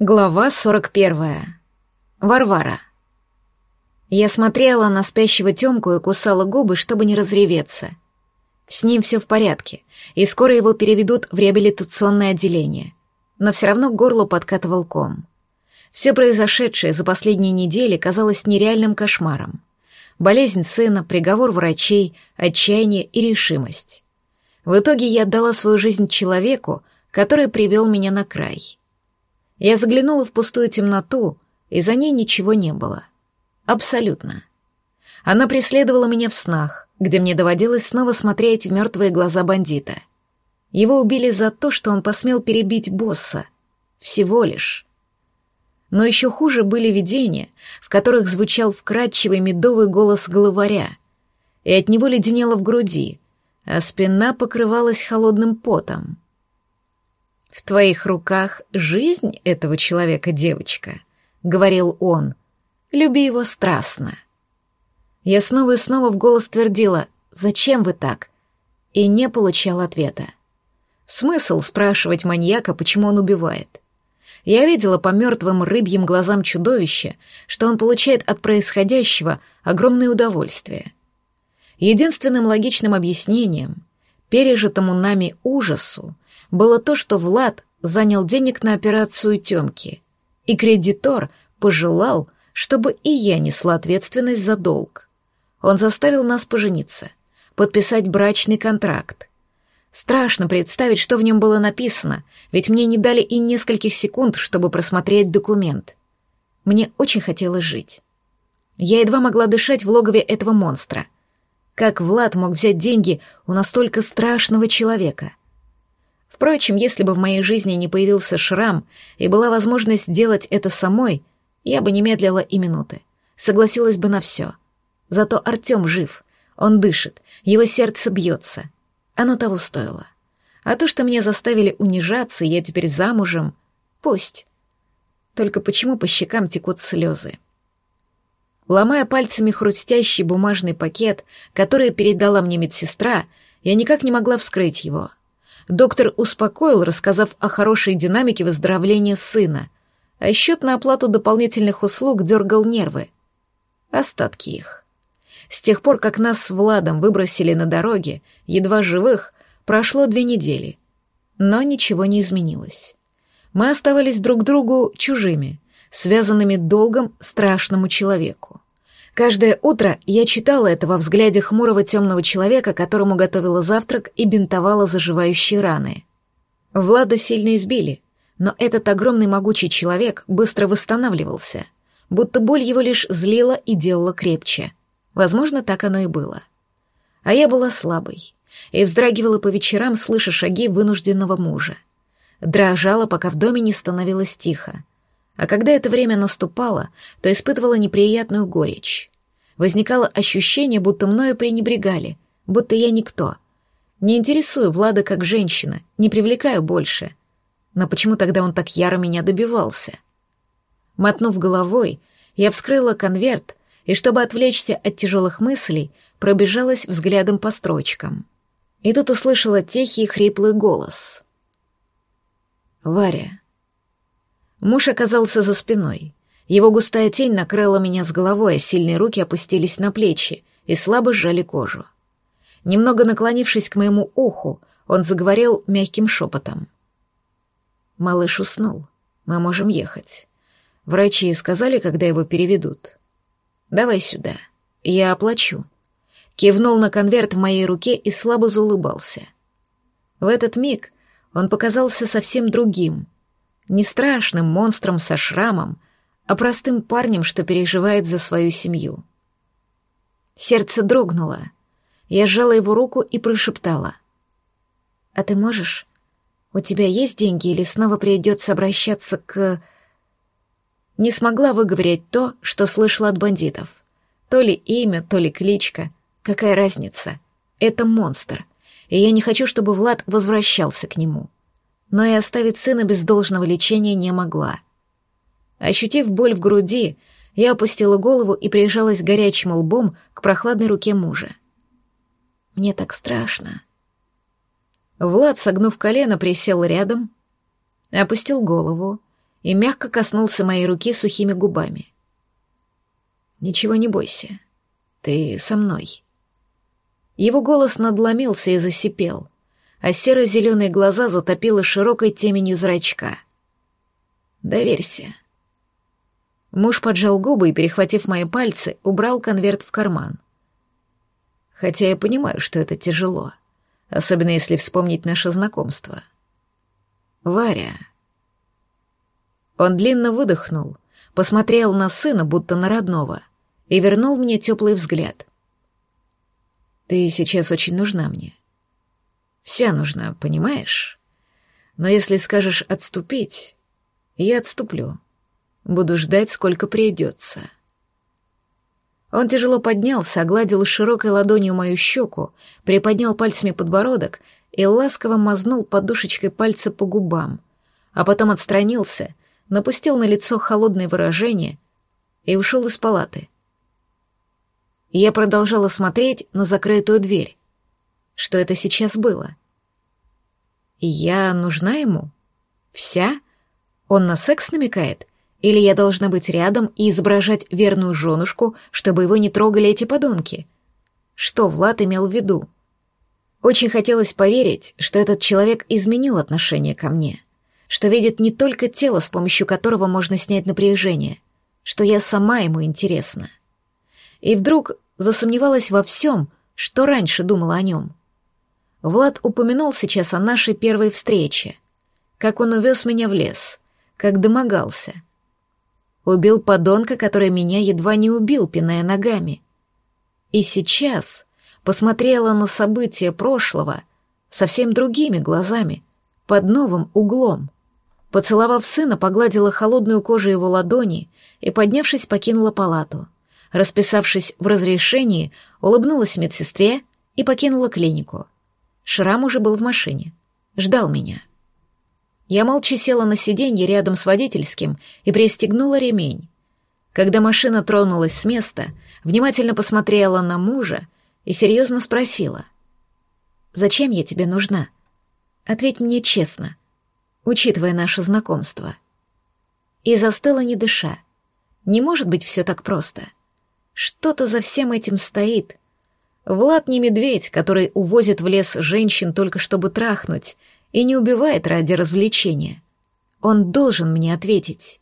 Глава 41. Варвара. Я смотрела на спящего Тёмку и кусала губы, чтобы не разреветься. С ним все в порядке, и скоро его переведут в реабилитационное отделение. Но все равно к горлу подкатывал ком. Все произошедшее за последние недели казалось нереальным кошмаром. Болезнь сына, приговор врачей, отчаяние и решимость. В итоге я отдала свою жизнь человеку, который привел меня на край — я заглянула в пустую темноту, и за ней ничего не было. Абсолютно. Она преследовала меня в снах, где мне доводилось снова смотреть в мертвые глаза бандита. Его убили за то, что он посмел перебить босса. Всего лишь. Но еще хуже были видения, в которых звучал вкрадчивый медовый голос главаря, и от него леденело в груди, а спина покрывалась холодным потом. «В твоих руках жизнь этого человека, девочка», — говорил он. «Люби его страстно». Я снова и снова в голос твердила «Зачем вы так?» и не получал ответа. Смысл спрашивать маньяка, почему он убивает? Я видела по мертвым рыбьим глазам чудовища, что он получает от происходящего огромное удовольствие. Единственным логичным объяснением, пережитому нами ужасу, было то, что Влад занял денег на операцию Тёмки, и кредитор пожелал, чтобы и я несла ответственность за долг. Он заставил нас пожениться, подписать брачный контракт. Страшно представить, что в нем было написано, ведь мне не дали и нескольких секунд, чтобы просмотреть документ. Мне очень хотелось жить. Я едва могла дышать в логове этого монстра. Как Влад мог взять деньги у настолько страшного человека? Впрочем, если бы в моей жизни не появился шрам и была возможность сделать это самой, я бы не медлила и минуты. Согласилась бы на все. Зато Артем жив, он дышит, его сердце бьется. Оно того стоило. А то, что меня заставили унижаться, я теперь замужем, пусть. Только почему по щекам текут слезы? Ломая пальцами хрустящий бумажный пакет, который передала мне медсестра, я никак не могла вскрыть его — Доктор успокоил, рассказав о хорошей динамике выздоровления сына, а счет на оплату дополнительных услуг дергал нервы. Остатки их. С тех пор, как нас с Владом выбросили на дороге, едва живых, прошло две недели. Но ничего не изменилось. Мы оставались друг другу чужими, связанными долгом страшному человеку. Каждое утро я читала это во взгляде хмурого темного человека, которому готовила завтрак и бинтовала заживающие раны. Влада сильно избили, но этот огромный могучий человек быстро восстанавливался, будто боль его лишь злила и делала крепче. Возможно, так оно и было. А я была слабой и вздрагивала по вечерам, слыша шаги вынужденного мужа. Дрожала, пока в доме не становилось тихо. А когда это время наступало, то испытывала неприятную горечь. Возникало ощущение, будто мною пренебрегали, будто я никто. Не интересую Влада как женщина, не привлекаю больше. Но почему тогда он так яро меня добивался? Мотнув головой, я вскрыла конверт и, чтобы отвлечься от тяжелых мыслей, пробежалась взглядом по строчкам. И тут услышала тихий хриплый голос. «Варя, Муж оказался за спиной. Его густая тень накрыла меня с головой, а сильные руки опустились на плечи и слабо сжали кожу. Немного наклонившись к моему уху, он заговорил мягким шепотом. «Малыш уснул. Мы можем ехать. Врачи сказали, когда его переведут. Давай сюда. Я оплачу». Кивнул на конверт в моей руке и слабо заулыбался. В этот миг он показался совсем другим — не страшным монстром со шрамом, а простым парнем, что переживает за свою семью. Сердце дрогнуло. Я сжала его руку и прошептала. «А ты можешь? У тебя есть деньги или снова придется обращаться к...» Не смогла выговорить то, что слышала от бандитов. То ли имя, то ли кличка. Какая разница? Это монстр, и я не хочу, чтобы Влад возвращался к нему но и оставить сына без должного лечения не могла. Ощутив боль в груди, я опустила голову и прижалась горячим лбом к прохладной руке мужа. Мне так страшно. Влад, согнув колено, присел рядом, опустил голову и мягко коснулся моей руки сухими губами. «Ничего не бойся. Ты со мной». Его голос надломился и засипел, а серо-зеленые глаза затопило широкой теменью зрачка. «Доверься». Муж поджал губы и, перехватив мои пальцы, убрал конверт в карман. Хотя я понимаю, что это тяжело, особенно если вспомнить наше знакомство. «Варя». Он длинно выдохнул, посмотрел на сына, будто на родного, и вернул мне теплый взгляд. Ты сейчас очень нужна мне. Вся нужна, понимаешь? Но если скажешь отступить, я отступлю. Буду ждать, сколько придется. Он тяжело поднялся, огладил широкой ладонью мою щеку, приподнял пальцами подбородок и ласково мазнул подушечкой пальца по губам, а потом отстранился, напустил на лицо холодное выражение и ушел из палаты. Я продолжала смотреть на закрытую дверь. Что это сейчас было? Я нужна ему? Вся? Он на секс намекает? Или я должна быть рядом и изображать верную женушку, чтобы его не трогали эти подонки? Что Влад имел в виду? Очень хотелось поверить, что этот человек изменил отношение ко мне, что видит не только тело, с помощью которого можно снять напряжение, что я сама ему интересна и вдруг засомневалась во всем, что раньше думала о нем. Влад упомянул сейчас о нашей первой встрече, как он увез меня в лес, как домогался. Убил подонка, который меня едва не убил, пиная ногами. И сейчас посмотрела на события прошлого совсем другими глазами, под новым углом. Поцеловав сына, погладила холодную кожу его ладони и, поднявшись, покинула палату — Расписавшись в разрешении, улыбнулась медсестре и покинула клинику. Шрам уже был в машине. Ждал меня. Я молча села на сиденье рядом с водительским и пристегнула ремень. Когда машина тронулась с места, внимательно посмотрела на мужа и серьезно спросила. «Зачем я тебе нужна? Ответь мне честно, учитывая наше знакомство». И застыла, не дыша. Не может быть все так просто. — что-то за всем этим стоит. Влад не медведь, который увозит в лес женщин только чтобы трахнуть и не убивает ради развлечения. Он должен мне ответить.